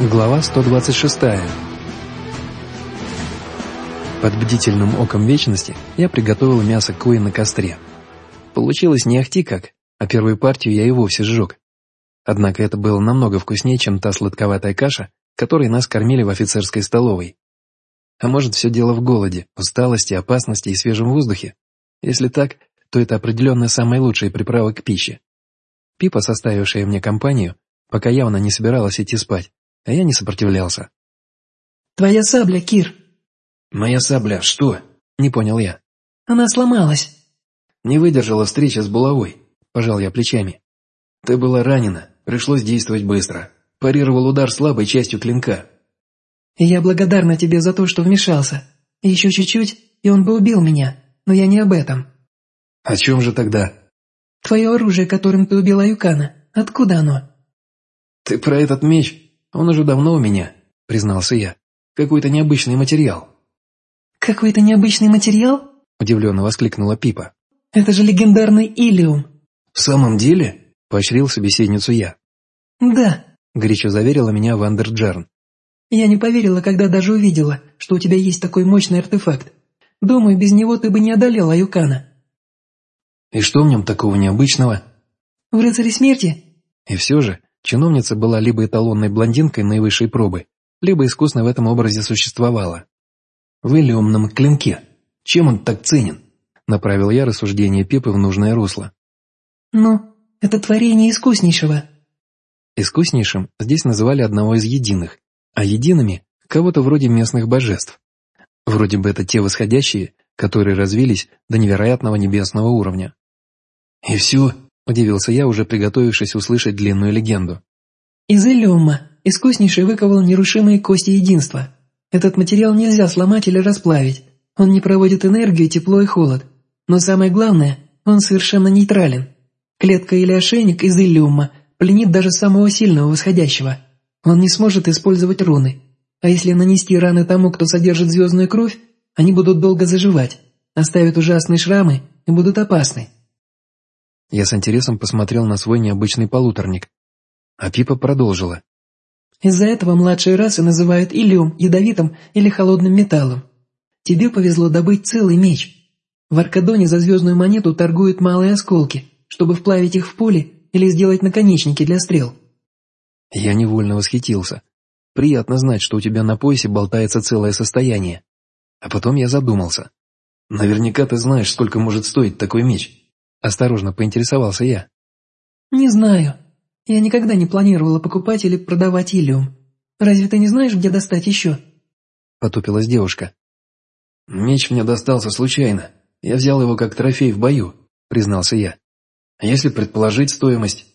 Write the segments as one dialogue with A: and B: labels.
A: Глава 126. Под бдительным оком вечности я приготовил мясо куи на костре. Получилось не ахти как, а первую партию я и вовсе сжег. Однако это было намного вкуснее, чем та сладковатая каша, которой нас кормили в офицерской столовой. А может, все дело в голоде, усталости, опасности и свежем воздухе? Если так, то это определенно самая лучшая приправа к пище. Пипа, составившая мне компанию, пока явно не собиралась идти спать, а я не сопротивлялся.
B: «Твоя сабля, Кир!»
A: «Моя сабля, что?» — не понял я.
B: «Она сломалась».
A: «Не выдержала встреча с булавой», — пожал я плечами. «Ты была ранена, пришлось действовать быстро. Парировал удар слабой частью клинка».
B: «И я благодарна тебе за то, что вмешался. Еще чуть-чуть, и он бы убил меня, но я не об этом».
A: «О чем же тогда?»
B: «Твое оружие, которым ты убила Юкана, откуда оно?»
A: «Ты про этот меч?» Он уже давно у меня», — признался я. «Какой-то необычный материал».
B: «Какой-то необычный материал?»
A: — удивленно воскликнула Пипа.
B: «Это же легендарный Илиум».
A: «В самом деле?» — поощрил собеседницу я.
B: «Да», —
A: горячо заверила меня Вандер Джерн.
B: «Я не поверила, когда даже увидела, что у тебя есть такой мощный артефакт. Думаю, без него ты бы не одолел Аюкана».
A: «И что в нем такого необычного?»
B: «В рыцаре смерти?»
A: И все же Чиновница была либо эталонной блондинкой наивысшей пробы, либо искусно в этом образе существовала. «В иллюмном клинке. Чем он так ценен?» Направил я рассуждение Пипы в нужное русло.
B: «Ну, это творение искуснейшего».
A: Искуснейшим здесь называли одного из единых, а едиными – кого-то вроде местных божеств. Вроде бы это те восходящие, которые развились до невероятного небесного уровня. «И все?» Удивился я, уже приготовившись услышать длинную легенду.
B: Из иллюма искуснейший выковал нерушимые кости единства. Этот материал нельзя сломать или расплавить. Он не проводит энергию, тепло и холод. Но самое главное, он совершенно нейтрален. Клетка или ошейник из иллюма пленит даже самого сильного восходящего. Он не сможет использовать руны. А если нанести раны тому, кто содержит звездную кровь, они будут долго заживать, оставят ужасные шрамы и будут опасны.
A: Я с интересом посмотрел на свой необычный полуторник. А Пипа продолжила.
B: «Из-за этого младшие расы называют илиум ядовитым или холодным металлом. Тебе повезло добыть целый меч. В Аркадоне за звездную монету торгуют малые осколки, чтобы вплавить их в поле или сделать наконечники для стрел».
A: Я невольно восхитился. Приятно знать, что у тебя на поясе болтается целое состояние. А потом я задумался. Наверняка ты знаешь, сколько может стоить такой меч. Осторожно поинтересовался я.
B: «Не знаю. Я никогда не планировала покупать или продавать илиум. Разве ты не знаешь, где достать еще?»
A: Потупилась девушка. «Меч мне достался случайно. Я взял его как трофей в бою», признался я. «Если предположить стоимость...»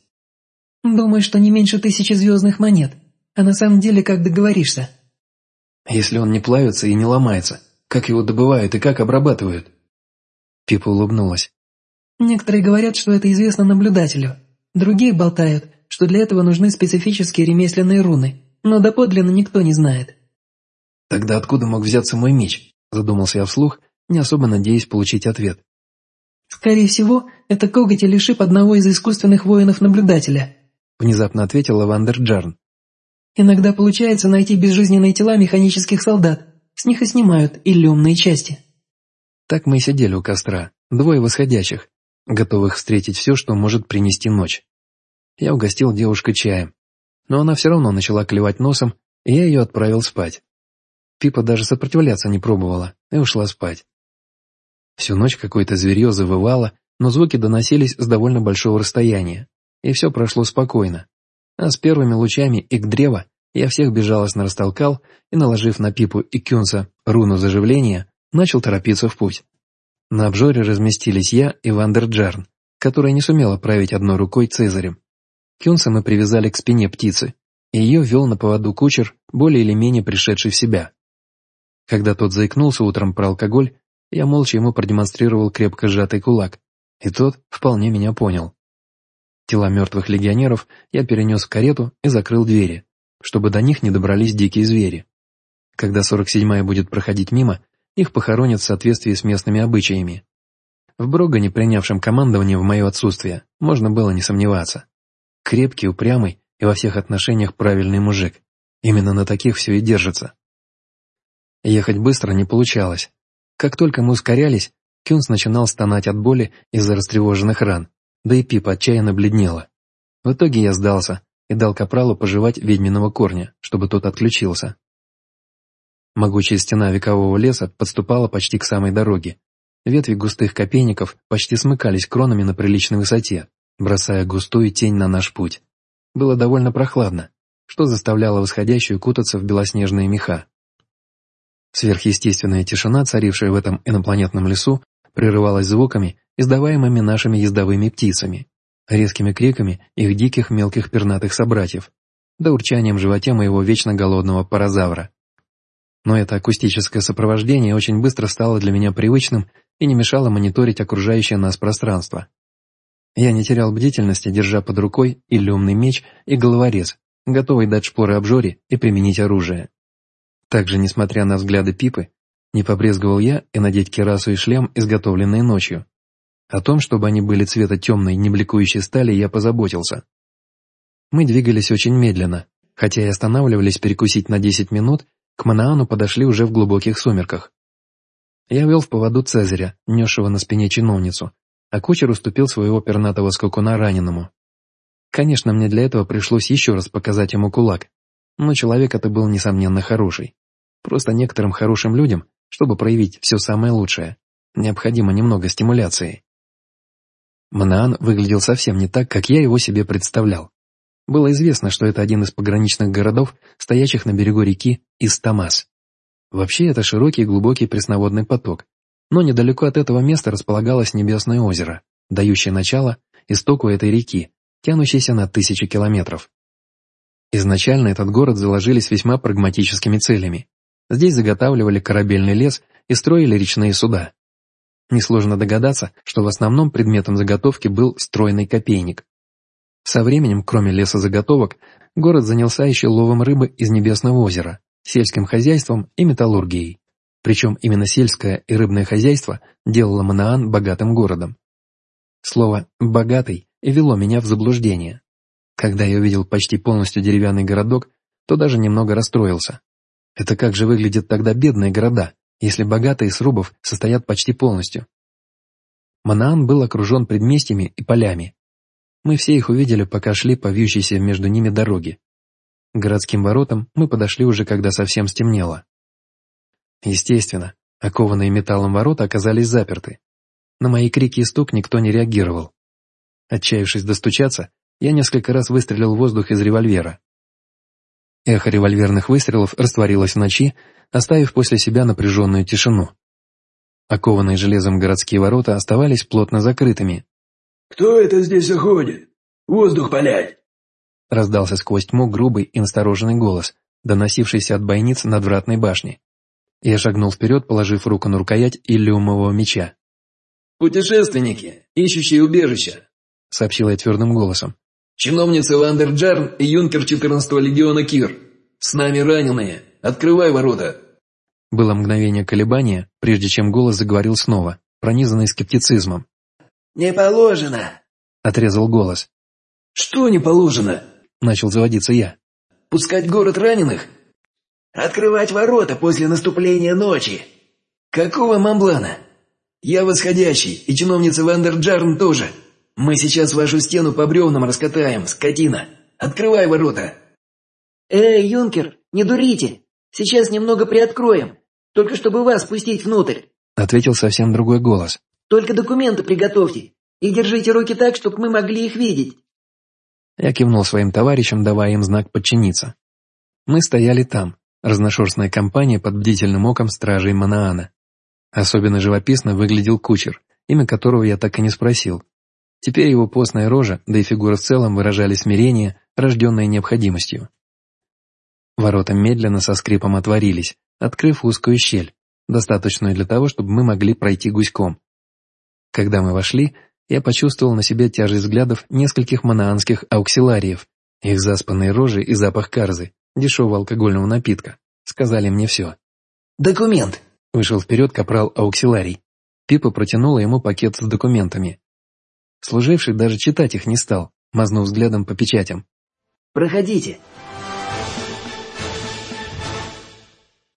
B: «Думаю, что не меньше тысячи звездных монет. А на самом деле как договоришься?»
A: «Если он не плавится и не ломается, как его добывают и как обрабатывают?» Пипа улыбнулась.
B: Некоторые говорят, что это известно наблюдателю. Другие болтают, что для этого нужны специфические ремесленные руны, но доподлинно никто не знает.
A: «Тогда откуда мог взяться мой меч?» – задумался я вслух, не особо надеясь получить ответ.
B: «Скорее всего, это коготь или шип одного из искусственных воинов-наблюдателя», – внезапно ответила Вандер Джарн. «Иногда получается найти безжизненные тела механических солдат, с них и снимают иллюмные части».
A: Так мы и сидели у костра, двое восходящих, готовых встретить все, что может принести ночь. Я угостил девушку чаем, но она все равно начала клевать носом, и я ее отправил спать. Пипа даже сопротивляться не пробовала и ушла спать. Всю ночь какое-то зверье завывало, но звуки доносились с довольно большого расстояния, и все прошло спокойно. А с первыми лучами ик древа я всех безжалостно растолкал и, наложив на Пипу и Кюнса руну заживления, начал торопиться в путь. На обжоре разместились я и Вандерджарн, которая не сумела править одной рукой Цезарем. Кюнса мы привязали к спине птицы, и ее вел на поводу кучер, более или менее пришедший в себя. Когда тот заикнулся утром про алкоголь, я молча ему продемонстрировал крепко сжатый кулак, и тот вполне меня понял. Тела мертвых легионеров я перенес в карету и закрыл двери, чтобы до них не добрались дикие звери. Когда 47-я будет проходить мимо, их похоронят в соответствии с местными обычаями. В Брогане, принявшем командование в мое отсутствие, можно было не сомневаться. Крепкий, упрямый и во всех отношениях правильный мужик. Именно на таких все и держится. Ехать быстро не получалось. Как только мы ускорялись, Кюнс начинал стонать от боли из-за растревоженных ран, да и Пип отчаянно бледнела. В итоге я сдался и дал Капралу пожевать ведьминого корня, чтобы тот отключился. Могучая стена векового леса подступала почти к самой дороге. Ветви густых копейников почти смыкались кронами на приличной высоте, бросая густую тень на наш путь. Было довольно прохладно, что заставляло восходящую кутаться в белоснежные меха. Сверхъестественная тишина, царившая в этом инопланетном лесу, прерывалась звуками, издаваемыми нашими ездовыми птицами, резкими криками их диких мелких пернатых собратьев, да урчанием животе моего вечно голодного паразавра. Но это акустическое сопровождение очень быстро стало для меня привычным и не мешало мониторить окружающее нас пространство. Я не терял бдительности, держа под рукой и лемный меч, и головорез, готовый дать шпоры обжоре и применить оружие. Также, несмотря на взгляды Пипы, не побрезговал я и надеть керасу и шлем, изготовленные ночью. О том, чтобы они были цвета темной, небликующей стали, я позаботился. Мы двигались очень медленно, хотя и останавливались перекусить на 10 минут, к Манаану подошли уже в глубоких сумерках. Я вел в поводу Цезаря, несшего на спине чиновницу, а кучер уступил своего пернатого скакуна раненому. Конечно, мне для этого пришлось еще раз показать ему кулак, но человек это был, несомненно, хороший. Просто некоторым хорошим людям, чтобы проявить все самое лучшее, необходимо немного стимуляции. Манаан выглядел совсем не так, как я его себе представлял. Было известно, что это один из пограничных городов, стоящих на берегу реки Истамас. Вообще это широкий и глубокий пресноводный поток, но недалеко от этого места располагалось Небесное озеро, дающее начало истоку этой реки, тянущейся на тысячи километров. Изначально этот город заложили с весьма прагматическими целями. Здесь заготавливали корабельный лес и строили речные суда. Несложно догадаться, что в основном предметом заготовки был стройный копейник. Со временем, кроме лесозаготовок, город занялся еще ловом рыбы из Небесного озера, сельским хозяйством и металлургией. Причем именно сельское и рыбное хозяйство делало Манаан богатым городом. Слово «богатый» вело меня в заблуждение. Когда я увидел почти полностью деревянный городок, то даже немного расстроился. Это как же выглядят тогда бедные города, если богатые срубов состоят почти полностью? Манаан был окружен предместьями и полями. Мы все их увидели, пока шли по вьющейся между ними дороге. К городским воротам мы подошли уже, когда совсем стемнело. Естественно, окованные металлом ворота оказались заперты. На мои крики и стук никто не реагировал. Отчаявшись достучаться, я несколько раз выстрелил в воздух из револьвера. Эхо револьверных выстрелов растворилось в ночи, оставив после себя напряженную тишину. Окованные железом городские ворота оставались плотно закрытыми.
C: «Кто это здесь уходит? Воздух полять!»
A: Раздался сквозь тьму грубый и настороженный голос, доносившийся от бойниц надвратной башни. Я шагнул вперед, положив руку на рукоять иллюмового меча.
C: «Путешественники, ищущие убежища», —
A: сообщил я твердым голосом.
C: «Чиновница Вандер Джарн и юнкер 14-го легиона Кир. С нами раненые. Открывай ворота».
A: Было мгновение колебания, прежде чем голос заговорил снова, пронизанный скептицизмом.
C: «Не положено», —
A: отрезал голос.
C: «Что не положено?»
A: — начал заводиться я.
C: «Пускать в город раненых? Открывать ворота после наступления ночи. Какого мамблана? Я восходящий, и чиновница Вандерджарн тоже. Мы сейчас вашу стену по бревнам раскатаем, скотина. Открывай ворота.
B: Эй, юнкер, не дурите. Сейчас немного приоткроем. Только чтобы вас пустить внутрь.
A: Ответил совсем другой голос.
B: Только документы приготовьте. И держите руки так, чтобы мы могли их видеть.
A: Я кивнул своим товарищам, давая им знак подчиниться. Мы стояли там, разношерстная компания под бдительным оком стражей Манаана. Особенно живописно выглядел кучер, имя которого я так и не спросил. Теперь его постная рожа, да и фигура в целом выражали смирение, рожденное необходимостью. Ворота медленно со скрипом отворились, открыв узкую щель, достаточную для того, чтобы мы могли пройти гуськом. Когда мы вошли, я почувствовал на себе тяжесть взглядов нескольких манаанских ауксилариев, их заспанные рожи и запах карзы, дешевого алкогольного напитка. Сказали мне все.
C: «Документ!»
A: — вышел вперед капрал Ауксиларий. Пипа протянула ему пакет с документами. Служивший даже читать их не стал, мазнув взглядом по печатям.
B: «Проходите!»